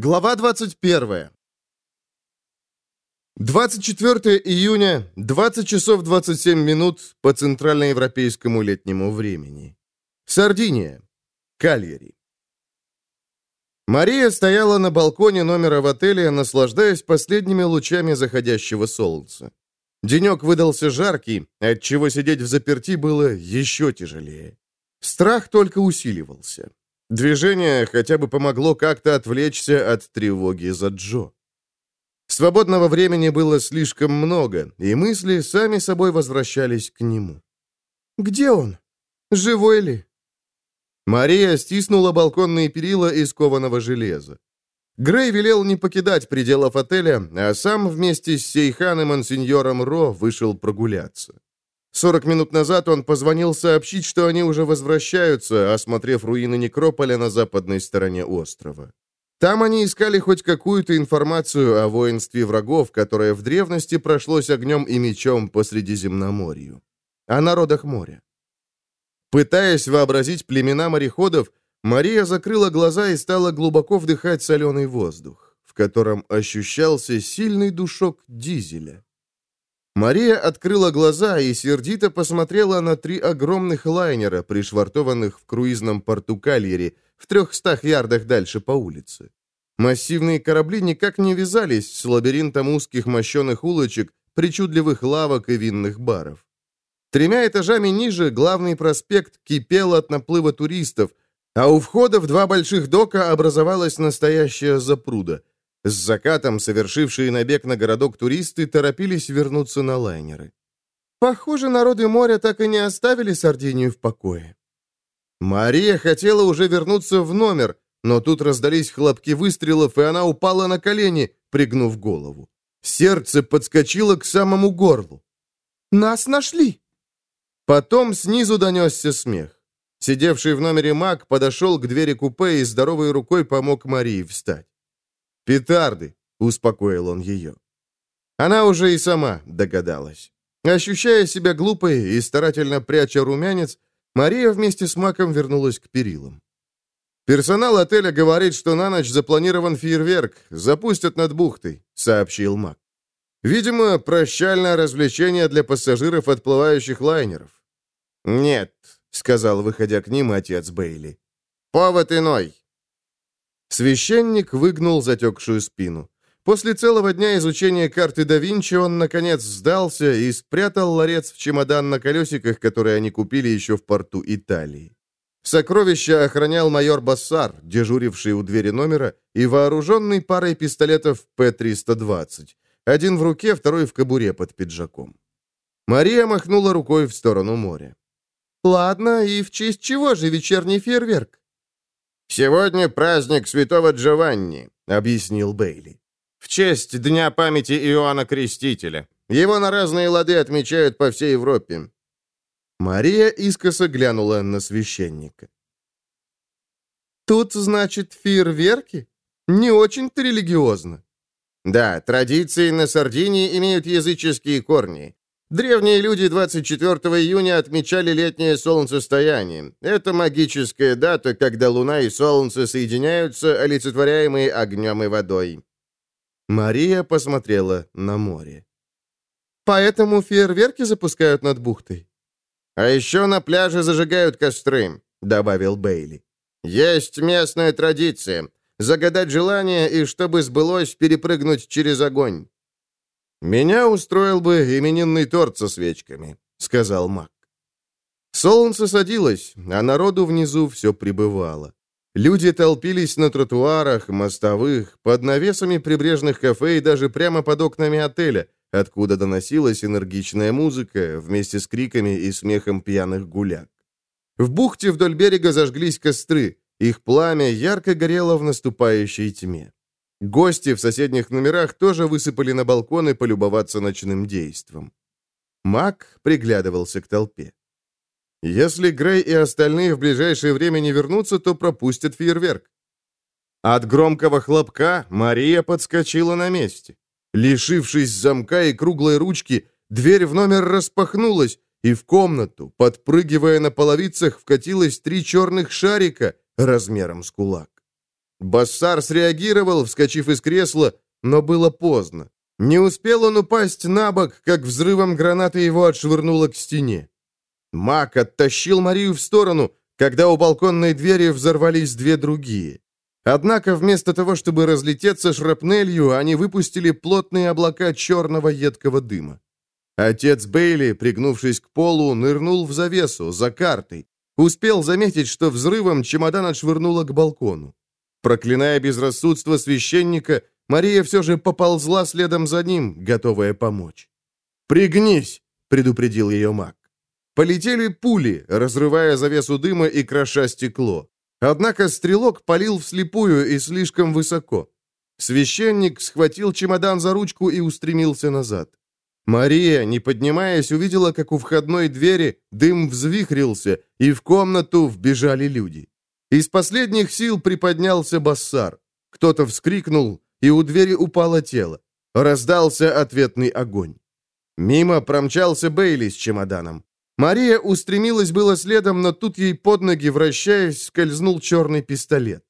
Глава 21. 24 июня, 20 часов 27 минут по центральноевропейскому летнему времени. Сардиния. Кальяри. Мария стояла на балконе номера в отеле, наслаждаясь последними лучами заходящего солнца. Денек выдался жаркий, отчего сидеть в заперти было еще тяжелее. Страх только усиливался. Движение хотя бы помогло как-то отвлечься от тревоги за Джо. Свободного времени было слишком много, и мысли сами собой возвращались к нему. «Где он? Живой ли?» Мария стиснула балконные перила из кованого железа. Грей велел не покидать пределов отеля, а сам вместе с Сейхан и мансиньором Ро вышел прогуляться. Сорок минут назад он позвонил сообщить, что они уже возвращаются, осмотрев руины некрополя на западной стороне острова. Там они искали хоть какую-то информацию о воинстве врагов, которое в древности прошлось огнем и мечом по Средиземноморью. О народах моря. Пытаясь вообразить племена мореходов, Мария закрыла глаза и стала глубоко вдыхать соленый воздух, в котором ощущался сильный душок дизеля. Мария открыла глаза и сердито посмотрела на три огромных лайнера, пришвартованных в круизном порту Кальери, в трехстах ярдах дальше по улице. Массивные корабли никак не вязались с лабиринтом узких мощеных улочек, причудливых лавок и винных баров. Тремя этажами ниже главный проспект кипел от наплыва туристов, а у входа в два больших дока образовалась настоящая запруда – с закатом совершившие набег на городок туристы торопились вернуться на лайнеры. Похоже, народы моря так и не оставили Сардинию в покое. Мария хотела уже вернуться в номер, но тут раздались хлопки выстрелов, и она упала на колени, пригнув голову. Сердце подскочило к самому горлу. «Нас нашли!» Потом снизу донесся смех. Сидевший в номере маг подошел к двери купе и здоровой рукой помог Марии встать. «Петарды!» — успокоил он ее. Она уже и сама догадалась. Ощущая себя глупой и старательно пряча румянец, Мария вместе с Маком вернулась к перилам. «Персонал отеля говорит, что на ночь запланирован фейерверк, запустят над бухтой», — сообщил Мак. «Видимо, прощальное развлечение для пассажиров отплывающих лайнеров». «Нет», — сказал, выходя к ним, отец Бейли. «Повод иной. Священник выгнул затекшую спину. После целого дня изучения карты да Винчи он, наконец, сдался и спрятал ларец в чемодан на колесиках, который они купили еще в порту Италии. Сокровища охранял майор Бассар, дежуривший у двери номера, и вооруженный парой пистолетов П-320. Один в руке, второй в кобуре под пиджаком. Мария махнула рукой в сторону моря. «Ладно, и в честь чего же вечерний фейерверк?» «Сегодня праздник святого Джованни», — объяснил Бейли. «В честь Дня памяти Иоанна Крестителя. Его на разные лады отмечают по всей Европе». Мария искоса глянула на священника. «Тут, значит, фейерверки? Не очень-то религиозно». «Да, традиции на Сардинии имеют языческие корни. Древние люди 24 июня отмечали летнее солнцестояние. Это магическая дата, когда Луна и Солнце соединяются, олицетворяемые огнем и водой. Мария посмотрела на море. «Поэтому фейерверки запускают над бухтой?» «А еще на пляже зажигают костры», — добавил Бейли. «Есть местная традиция. Загадать желание и, чтобы сбылось, перепрыгнуть через огонь. «Меня устроил бы именинный торт со свечками», — сказал Мак. Солнце садилось, а народу внизу все прибывало. Люди толпились на тротуарах, мостовых, под навесами прибрежных кафе и даже прямо под окнами отеля, откуда доносилась энергичная музыка вместе с криками и смехом пьяных гуляк. В бухте вдоль берега зажглись костры, их пламя ярко горело в наступающей тьме. Гости в соседних номерах тоже высыпали на балконы полюбоваться ночным действом. Мак приглядывался к толпе. Если Грей и остальные в ближайшее время не вернутся, то пропустят фейерверк. От громкого хлопка Мария подскочила на месте. Лишившись замка и круглой ручки, дверь в номер распахнулась, и в комнату, подпрыгивая на половицах, вкатилось три черных шарика размером с кулак. Бассар среагировал, вскочив из кресла, но было поздно. Не успел он упасть на бок, как взрывом гранаты его отшвырнуло к стене. Мак оттащил Марию в сторону, когда у балконной двери взорвались две другие. Однако вместо того, чтобы разлететься шрапнелью, они выпустили плотные облака черного едкого дыма. Отец Бейли, пригнувшись к полу, нырнул в завесу, за картой. Успел заметить, что взрывом чемодан отшвырнуло к балкону. Проклиная безрассудство священника, Мария все же поползла следом за ним, готовая помочь. «Пригнись!» — предупредил ее маг. Полетели пули, разрывая завесу дыма и кроша стекло. Однако стрелок палил вслепую и слишком высоко. Священник схватил чемодан за ручку и устремился назад. Мария, не поднимаясь, увидела, как у входной двери дым взвихрился, и в комнату вбежали люди. Из последних сил приподнялся Бассар. Кто-то вскрикнул, и у двери упало тело. Раздался ответный огонь. Мимо промчался Бейли с чемоданом. Мария устремилась было следом, но тут ей под ноги, вращаясь, скользнул черный пистолет.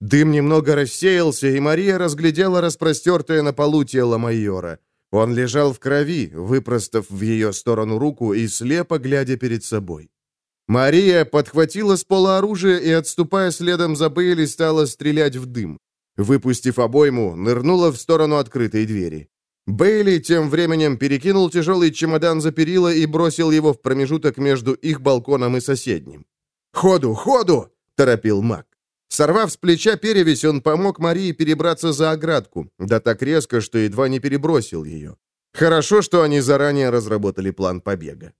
Дым немного рассеялся, и Мария разглядела распростертое на полу тело майора. Он лежал в крови, выпростав в ее сторону руку и слепо глядя перед собой. Мария подхватила с пола оружие и, отступая следом за Бейли, стала стрелять в дым. Выпустив обойму, нырнула в сторону открытой двери. Бейли тем временем перекинул тяжелый чемодан за перила и бросил его в промежуток между их балконом и соседним. «Ходу, ходу!» — торопил маг. Сорвав с плеча перевязь, он помог Марии перебраться за оградку, да так резко, что едва не перебросил ее. Хорошо, что они заранее разработали план побега.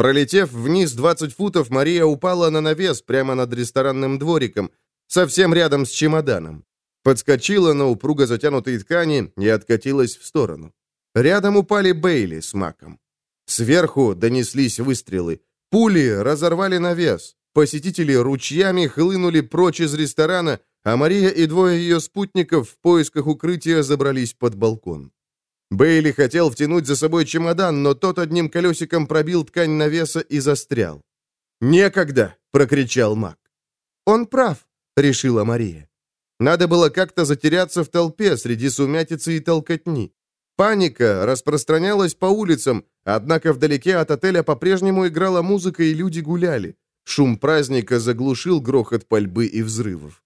Пролетев вниз 20 футов, Мария упала на навес прямо над ресторанным двориком, совсем рядом с чемоданом. Подскочила на упруго затянутой ткани и откатилась в сторону. Рядом упали Бейли с Маком. Сверху донеслись выстрелы. Пули разорвали навес. Посетители ручьями хлынули прочь из ресторана, а Мария и двое ее спутников в поисках укрытия забрались под балкон. Бейли хотел втянуть за собой чемодан, но тот одним колесиком пробил ткань навеса и застрял. «Некогда!» — прокричал Мак. «Он прав», — решила Мария. Надо было как-то затеряться в толпе среди сумятицы и толкотни. Паника распространялась по улицам, однако вдалеке от отеля по-прежнему играла музыка и люди гуляли. Шум праздника заглушил грохот пальбы и взрывов.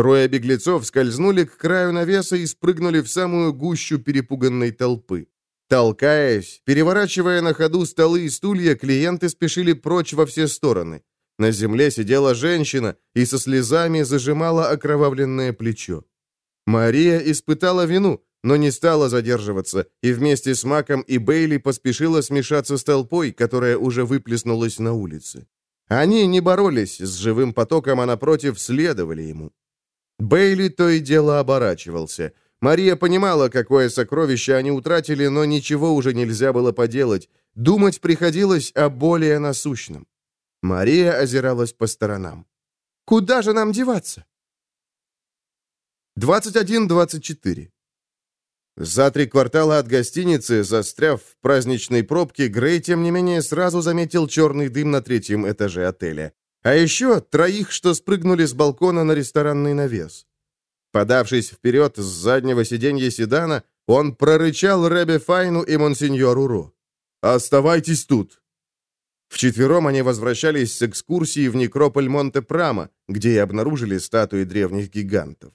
Трое беглецов скользнули к краю навеса и спрыгнули в самую гущу перепуганной толпы. Толкаясь, переворачивая на ходу столы и стулья, клиенты спешили прочь во все стороны. На земле сидела женщина и со слезами зажимала окровавленное плечо. Мария испытала вину, но не стала задерживаться, и вместе с Маком и Бейли поспешила смешаться с толпой, которая уже выплеснулась на улице. Они не боролись с живым потоком, а напротив следовали ему. Бейли то и дело оборачивался. Мария понимала, какое сокровище они утратили, но ничего уже нельзя было поделать. Думать приходилось о более насущном. Мария озиралась по сторонам. «Куда же нам деваться?» 21-24 За три квартала от гостиницы, застряв в праздничной пробке, Грей, тем не менее, сразу заметил черный дым на третьем этаже отеля. А еще троих, что спрыгнули с балкона на ресторанный навес. Подавшись вперед с заднего сиденья седана, он прорычал Ребе Файну и монсеньору Ру. «Оставайтесь тут. Вчетвером они возвращались с экскурсии в некрополь Монте-Прама, где и обнаружили статуи древних гигантов.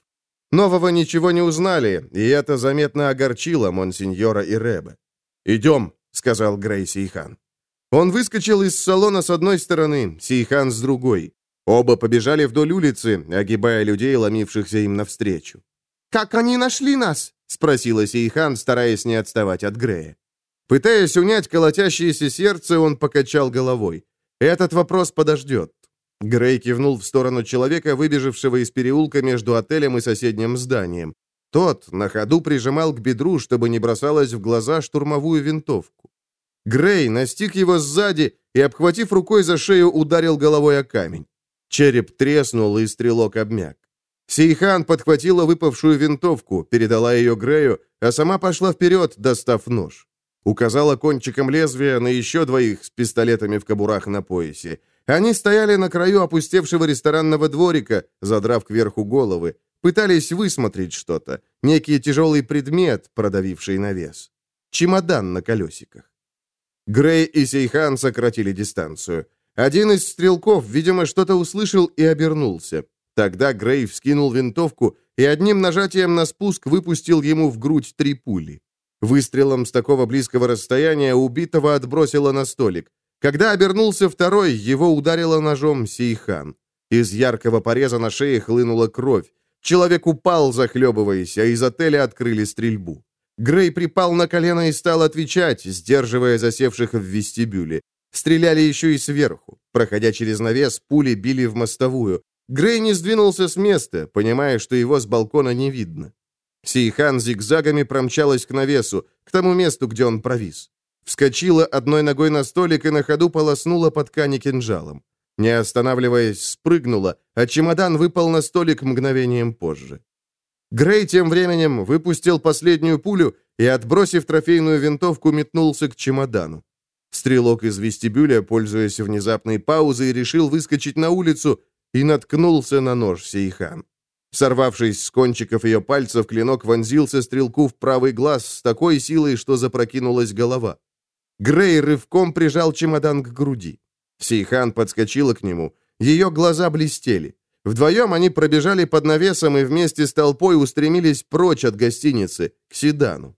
Нового ничего не узнали, и это заметно огорчило монсеньора и Ребе. «Идем», — сказал Грей Сейхан. Он выскочил из салона с одной стороны, Сейхан с другой. Оба побежали вдоль улицы, огибая людей, ломившихся им навстречу. «Как они нашли нас?» — спросила Сейхан, стараясь не отставать от Грея. Пытаясь унять колотящееся сердце, он покачал головой. «Этот вопрос подождет». Грей кивнул в сторону человека, выбежавшего из переулка между отелем и соседним зданием. Тот на ходу прижимал к бедру, чтобы не бросалась в глаза штурмовую винтовку. Грей настиг его сзади и, обхватив рукой за шею, ударил головой о камень. Череп треснул, и стрелок обмяк. Сейхан подхватила выпавшую винтовку, передала ее Грею, а сама пошла вперед, достав нож. Указала кончиком лезвия на еще двоих с пистолетами в кобурах на поясе. Они стояли на краю опустевшего ресторанного дворика, задрав кверху головы, пытались высмотреть что-то, некий тяжелый предмет, продавивший навес. Чемодан на колесиках. Грей и Сейхан сократили дистанцию. Один из стрелков, видимо, что-то услышал и обернулся. Тогда Грей вскинул винтовку и одним нажатием на спуск выпустил ему в грудь три пули. Выстрелом с такого близкого расстояния убитого отбросило на столик. Когда обернулся второй, его ударило ножом Сейхан. Из яркого пореза на шее хлынула кровь. Человек упал, захлебываясь, а из отеля открыли стрельбу. Грей припал на колено и стал отвечать, сдерживая засевших в вестибюле. Стреляли еще и сверху. Проходя через навес, пули били в мостовую. Грей не сдвинулся с места, понимая, что его с балкона не видно. Сейхан зигзагами промчалась к навесу, к тому месту, где он провис. Вскочила одной ногой на столик и на ходу полоснула по ткани кинжалом. Не останавливаясь, спрыгнула, а чемодан выпал на столик мгновением позже. Грей тем временем выпустил последнюю пулю и, отбросив трофейную винтовку, метнулся к чемодану. Стрелок из вестибюля, пользуясь внезапной паузой, решил выскочить на улицу и наткнулся на нож Сейхан. Сорвавшись с кончиков ее пальцев, клинок вонзился стрелку в правый глаз с такой силой, что запрокинулась голова. Грей рывком прижал чемодан к груди. Сейхан подскочила к нему. Ее глаза блестели. Вдвоем они пробежали под навесом и вместе с толпой устремились прочь от гостиницы, к седану.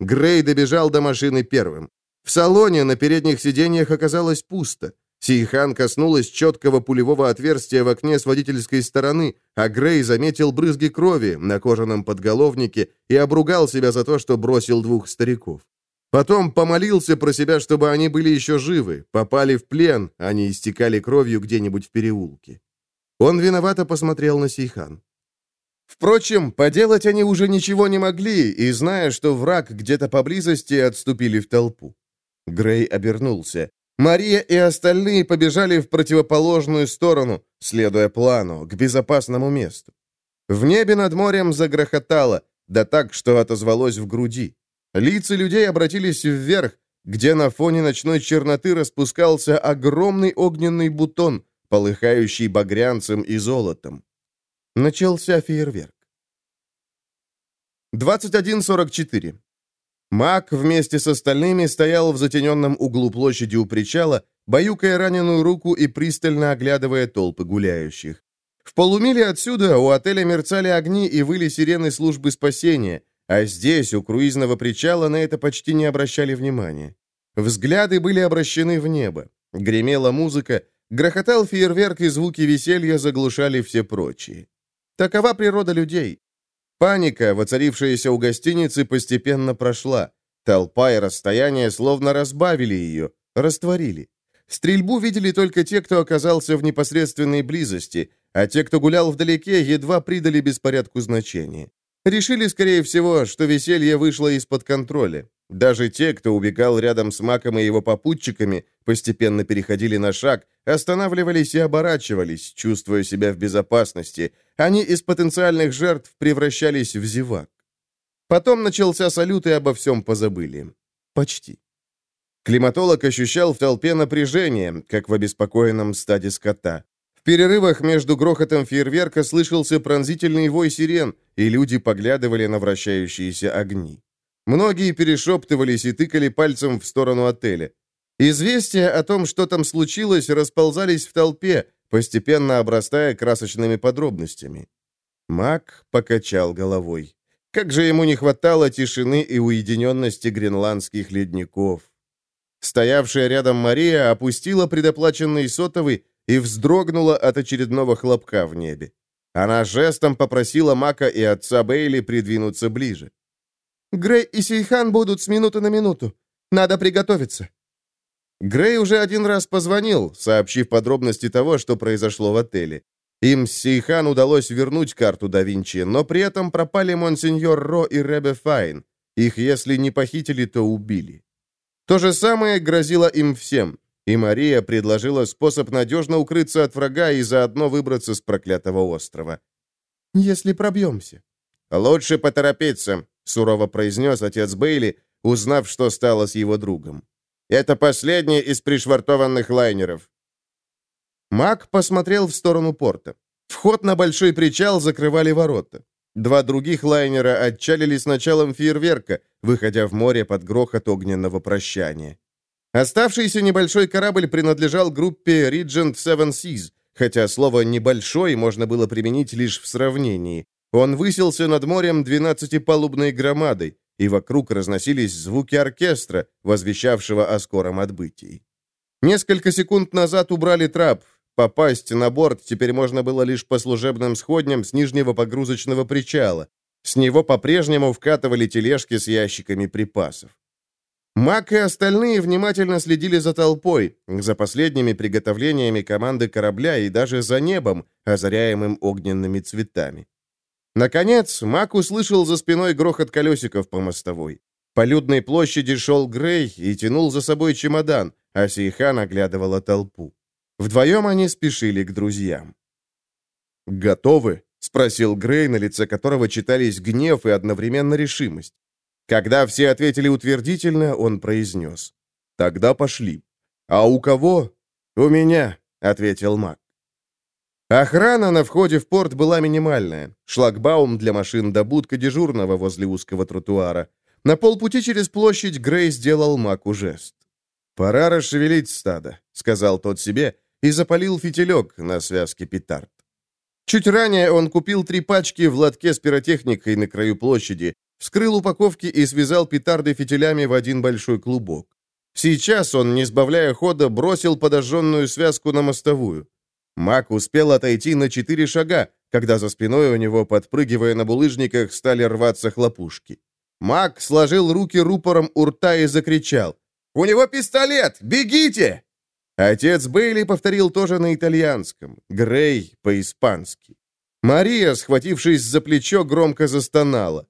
Грей добежал до машины первым. В салоне на передних сиденьях оказалось пусто. Сейхан коснулась четкого пулевого отверстия в окне с водительской стороны, а Грей заметил брызги крови на кожаном подголовнике и обругал себя за то, что бросил двух стариков. Потом помолился про себя, чтобы они были еще живы, попали в плен, а не истекали кровью где-нибудь в переулке. Он виновато посмотрел на Сейхан. Впрочем, поделать они уже ничего не могли, и, зная, что враг где-то поблизости, отступили в толпу. Грей обернулся. Мария и остальные побежали в противоположную сторону, следуя плану, к безопасному месту. В небе над морем загрохотало, да так, что отозвалось в груди. Лица людей обратились вверх, где на фоне ночной черноты распускался огромный огненный бутон, полыхающий багрянцем и золотом. Начался фейерверк. 21.44. Мак вместе с остальными стоял в затененном углу площади у причала, баюкая раненую руку и пристально оглядывая толпы гуляющих. В полумиле отсюда у отеля мерцали огни и выли сирены службы спасения, а здесь, у круизного причала, на это почти не обращали внимания. Взгляды были обращены в небо. Гремела музыка, грохотал фейерверк, и звуки веселья заглушали все прочие. Такова природа людей. Паника, воцарившаяся у гостиницы, постепенно прошла. Толпа и расстояние словно разбавили ее, растворили. Стрельбу видели только те, кто оказался в непосредственной близости, а те, кто гулял вдалеке, едва придали беспорядку значения. Решили, скорее всего, что веселье вышло из-под контроля. Даже те, кто убегал рядом с Маком и его попутчиками, постепенно переходили на шаг, останавливались и оборачивались, чувствуя себя в безопасности. Они из потенциальных жертв превращались в зевак. Потом начался салют, и обо всем позабыли. Почти. Климатолог ощущал в толпе напряжение, как в обеспокоенном стаде скота. В перерывах между грохотом фейерверка слышался пронзительный вой сирен, и люди поглядывали на вращающиеся огни. Многие перешептывались и тыкали пальцем в сторону отеля. Известия о том, что там случилось, расползались в толпе, постепенно обрастая красочными подробностями. Мак покачал головой. Как же ему не хватало тишины и уединенности гренландских ледников. Стоявшая рядом Мария опустила предоплаченный сотовый и вздрогнула от очередного хлопка в небе. Она жестом попросила Мака и отца Бейли придвинуться ближе. «Грей и Сейхан будут с минуты на минуту. Надо приготовиться». Грей уже один раз позвонил, сообщив подробности того, что произошло в отеле. Им с Сейхан удалось вернуть карту да Винчи, но при этом пропали Монсеньор Ро и Ребе Файн. Их, если не похитили, то убили. То же самое грозило им всем и Мария предложила способ надежно укрыться от врага и заодно выбраться с проклятого острова. «Если пробьемся». «Лучше поторопиться», — сурово произнес отец Бейли, узнав, что стало с его другом. «Это последний из пришвартованных лайнеров. Мак посмотрел в сторону порта. Вход на большой причал закрывали ворота. Два других лайнера отчалили с началом фейерверка, выходя в море под грохот огненного прощания. Оставшийся небольшой корабль принадлежал группе Regent Seven Seas, хотя слово «небольшой» можно было применить лишь в сравнении. Он высился над морем двенадцатипалубной громадой, и вокруг разносились звуки оркестра, возвещавшего о скором отбытии. Несколько секунд назад убрали трап. Попасть на борт теперь можно было лишь по служебным сходням с нижнего погрузочного причала. С него по-прежнему вкатывали тележки с ящиками припасов. Мак и остальные внимательно следили за толпой, за последними приготовлениями команды корабля и даже за небом, озаряемым огненными цветами. Наконец, Мак услышал за спиной грохот колесиков по мостовой. По людной площади шел Грей и тянул за собой чемодан, а Сейхан оглядывала толпу. Вдвоем они спешили к друзьям. «Готовы?» — спросил Грей, на лице которого читались гнев и одновременно решимость. Когда все ответили утвердительно, он произнес. «Тогда пошли». «А у кого?» «У меня», — ответил Мак. Охрана на входе в порт была минимальная. Шлагбаум для машин до будка дежурного возле узкого тротуара. На полпути через площадь Грей сделал Маку жест. «Пора расшевелить стадо», — сказал тот себе, и запалил фитилек на связке петард. Чуть ранее он купил три пачки в лотке с пиротехникой на краю площади, вскрыл упаковки и связал петарды фитилями в один большой клубок. Сейчас он, не сбавляя хода, бросил подожженную связку на мостовую. Мак успел отойти на четыре шага, когда за спиной у него, подпрыгивая на булыжниках, стали рваться хлопушки. Мак сложил руки рупором у рта и закричал. «У него пистолет! Бегите!» Отец Бейли повторил тоже на итальянском, Грей по-испански. Мария, схватившись за плечо, громко застонала.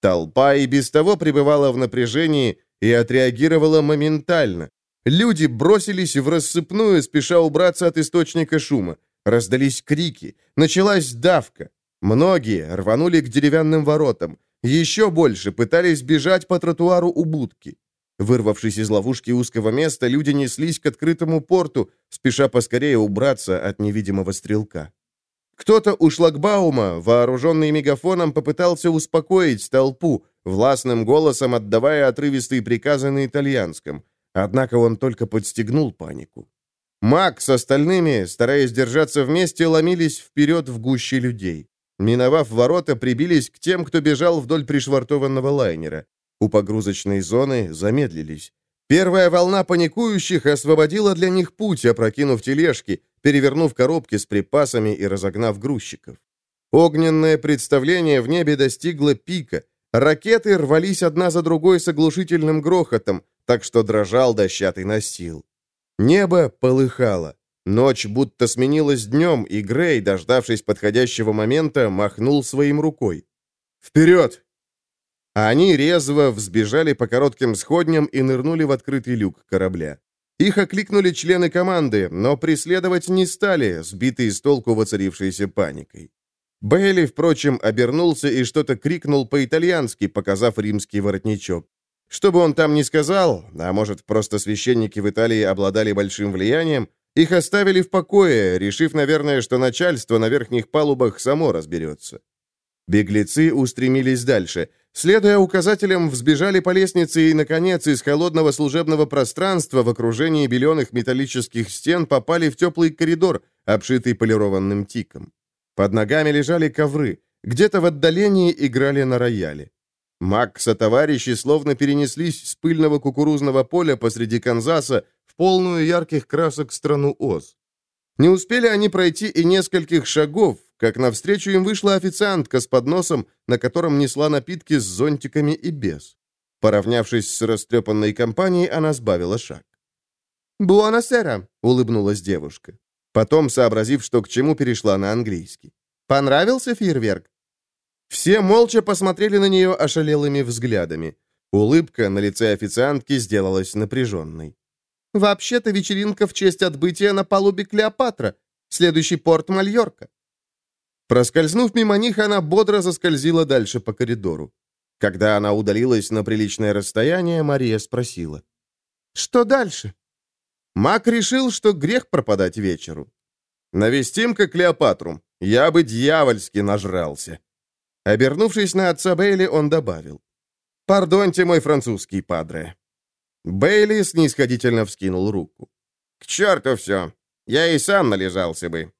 Толпа и без того пребывала в напряжении и отреагировала моментально. Люди бросились в рассыпную, спеша убраться от источника шума. Раздались крики. Началась давка. Многие рванули к деревянным воротам. Еще больше пытались бежать по тротуару у будки. Вырвавшись из ловушки узкого места, люди неслись к открытому порту, спеша поскорее убраться от невидимого стрелка. Кто-то у шлагбаума, вооруженный мегафоном, попытался успокоить толпу, властным голосом отдавая отрывистые приказы на итальянском. Однако он только подстегнул панику. Мак с остальными, стараясь держаться вместе, ломились вперед в гуще людей. Миновав ворота, прибились к тем, кто бежал вдоль пришвартованного лайнера. У погрузочной зоны замедлились. Первая волна паникующих освободила для них путь, опрокинув тележки, перевернув коробки с припасами и разогнав грузчиков. Огненное представление в небе достигло пика. Ракеты рвались одна за другой с оглушительным грохотом, так что дрожал дощатый настил. Небо полыхало. Ночь будто сменилась днем, и Грей, дождавшись подходящего момента, махнул своим рукой. «Вперед!» Они резво взбежали по коротким сходням и нырнули в открытый люк корабля. Их окликнули члены команды, но преследовать не стали, сбитые с толку воцарившейся паникой. Бейли, впрочем, обернулся и что-то крикнул по-итальянски, показав римский воротничок. Что бы он там ни сказал, а может, просто священники в Италии обладали большим влиянием, их оставили в покое, решив, наверное, что начальство на верхних палубах само разберется. Беглецы устремились дальше. Следуя указателям, взбежали по лестнице и, наконец, из холодного служебного пространства в окружении беленых металлических стен попали в теплый коридор, обшитый полированным тиком. Под ногами лежали ковры. Где-то в отдалении играли на рояле. Макса товарищи словно перенеслись с пыльного кукурузного поля посреди Канзаса в полную ярких красок страну Оз. Не успели они пройти и нескольких шагов, как навстречу им вышла официантка с подносом, на котором несла напитки с зонтиками и без. Поравнявшись с растрепанной компанией, она сбавила шаг. «Буанасера», — улыбнулась девушка. Потом, сообразив, что к чему, перешла на английский. «Понравился фейерверк?» Все молча посмотрели на нее ошалелыми взглядами. Улыбка на лице официантки сделалась напряженной. «Вообще-то вечеринка в честь отбытия на палубе Клеопатра. Следующий порт Мальорка». Проскользнув мимо них, она бодро заскользила дальше по коридору. Когда она удалилась на приличное расстояние, Мария спросила. «Что дальше?» Мак решил, что грех пропадать вечеру. Навестим-ка Клеопатру. Я бы дьявольски нажрался». Обернувшись на отца Бейли, он добавил. «Пардоньте, мой французский падре». Бейли снисходительно вскинул руку. «К черту все. Я и сам належался бы.